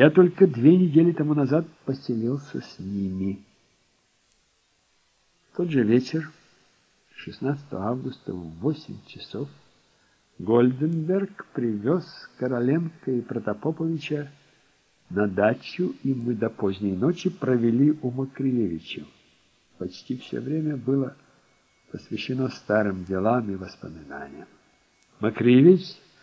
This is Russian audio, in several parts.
Я только две недели тому назад поселился с ними. В тот же вечер, 16 августа в 8 часов, Гольденберг привез Короленко и Протопоповича на дачу, и мы до поздней ночи провели у Макрилевича. Почти все время было посвящено старым делам и воспоминаниям. Макрилевич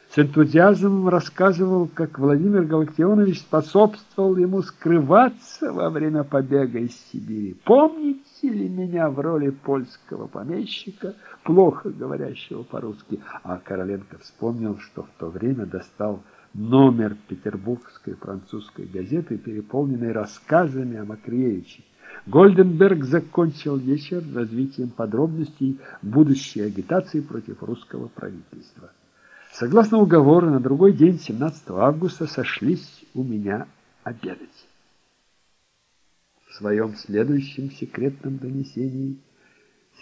с энтузиазмом рассказывал, как Владимир Галактионович способствовал ему скрываться во время побега из Сибири. Помните ли меня в роли польского помещика, плохо говорящего по-русски? А Короленко вспомнил, что в то время достал номер петербургской французской газеты, переполненный рассказами о Макриевиче. Гольденберг закончил вечер развитием подробностей будущей агитации против русского правительства. Согласно уговору, на другой день, 17 августа, сошлись у меня обедать. В своем следующем секретном донесении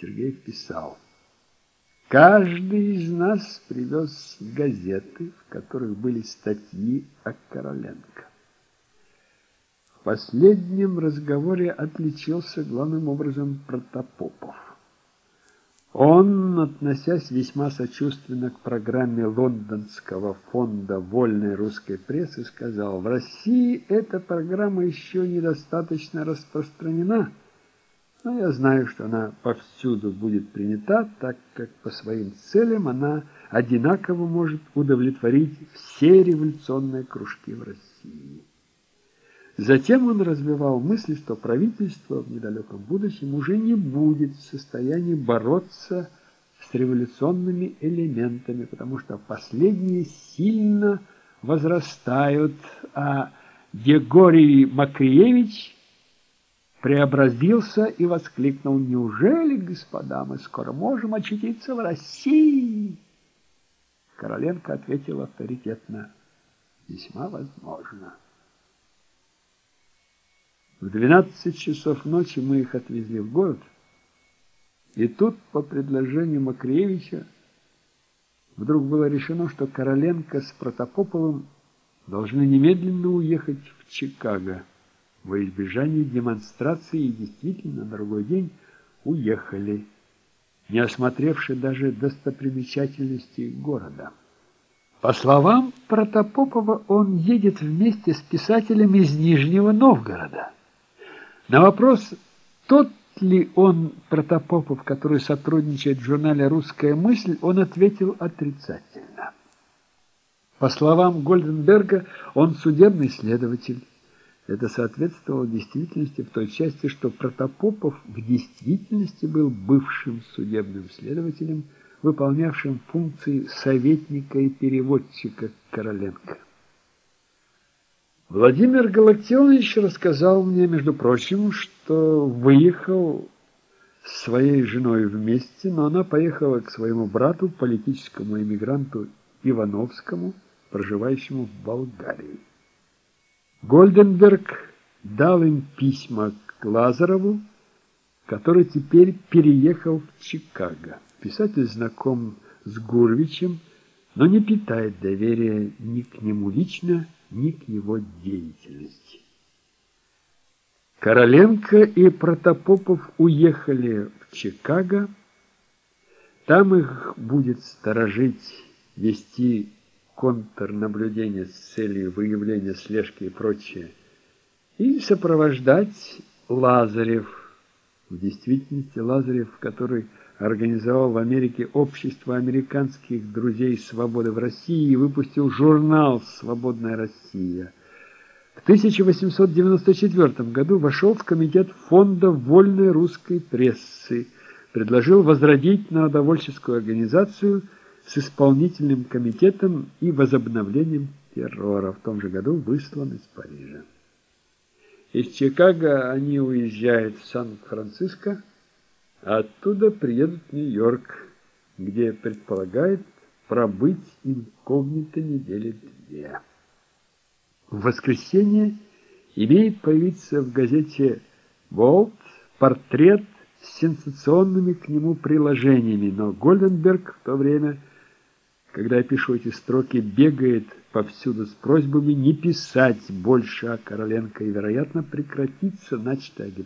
Сергей писал, «Каждый из нас привез газеты, в которых были статьи о Короленко. В последнем разговоре отличился главным образом Протопопов. Он, относясь весьма сочувственно к программе Лондонского фонда вольной русской прессы, сказал, в России эта программа еще недостаточно распространена, но я знаю, что она повсюду будет принята, так как по своим целям она одинаково может удовлетворить все революционные кружки в России. Затем он развивал мысль, что правительство в недалеком будущем уже не будет в состоянии бороться с революционными элементами, потому что последние сильно возрастают, а Григорий Макриевич преобразился и воскликнул, «Неужели, господа, мы скоро можем очутиться в России?» Короленко ответил авторитетно, «Весьма возможно». В 12 часов ночи мы их отвезли в город, и тут, по предложению Макриевича, вдруг было решено, что Короленко с Протопоповым должны немедленно уехать в Чикаго во избежание демонстрации, и действительно на другой день уехали, не осмотревши даже достопримечательностей города. По словам Протопопова, он едет вместе с писателем из Нижнего Новгорода. На вопрос, тот ли он Протопопов, который сотрудничает в журнале «Русская мысль», он ответил отрицательно. По словам Гольденберга, он судебный следователь. Это соответствовало действительности в той части, что Протопопов в действительности был бывшим судебным следователем, выполнявшим функции советника и переводчика Короленко. Владимир Галактионович рассказал мне, между прочим, что выехал с своей женой вместе, но она поехала к своему брату, политическому эмигранту Ивановскому, проживающему в Болгарии. Гольденберг дал им письма к Лазарову, который теперь переехал в Чикаго. Писатель знаком с Гурвичем, но не питает доверия ни к нему лично, ни к его деятельности. Короленко и Протопопов уехали в Чикаго. Там их будет сторожить, вести контрнаблюдение с целью выявления слежки и прочее, и сопровождать Лазарев. В действительности Лазарев, который организовал в Америке общество американских друзей свободы в России и выпустил журнал «Свободная Россия». В 1894 году вошел в комитет фонда вольной русской прессы, предложил возродить народовольческую организацию с исполнительным комитетом и возобновлением террора. В том же году выслан из Парижа. Из Чикаго они уезжают в Сан-Франциско, Оттуда приедут в Нью-Йорк, где предполагает пробыть инкогнито недели две. В воскресенье имеет появиться в газете «Болт» портрет с сенсационными к нему приложениями, но Гольденберг в то время когда я пишу эти строки, бегает повсюду с просьбами не писать больше о Короленко и, вероятно, прекратится начатая агитация.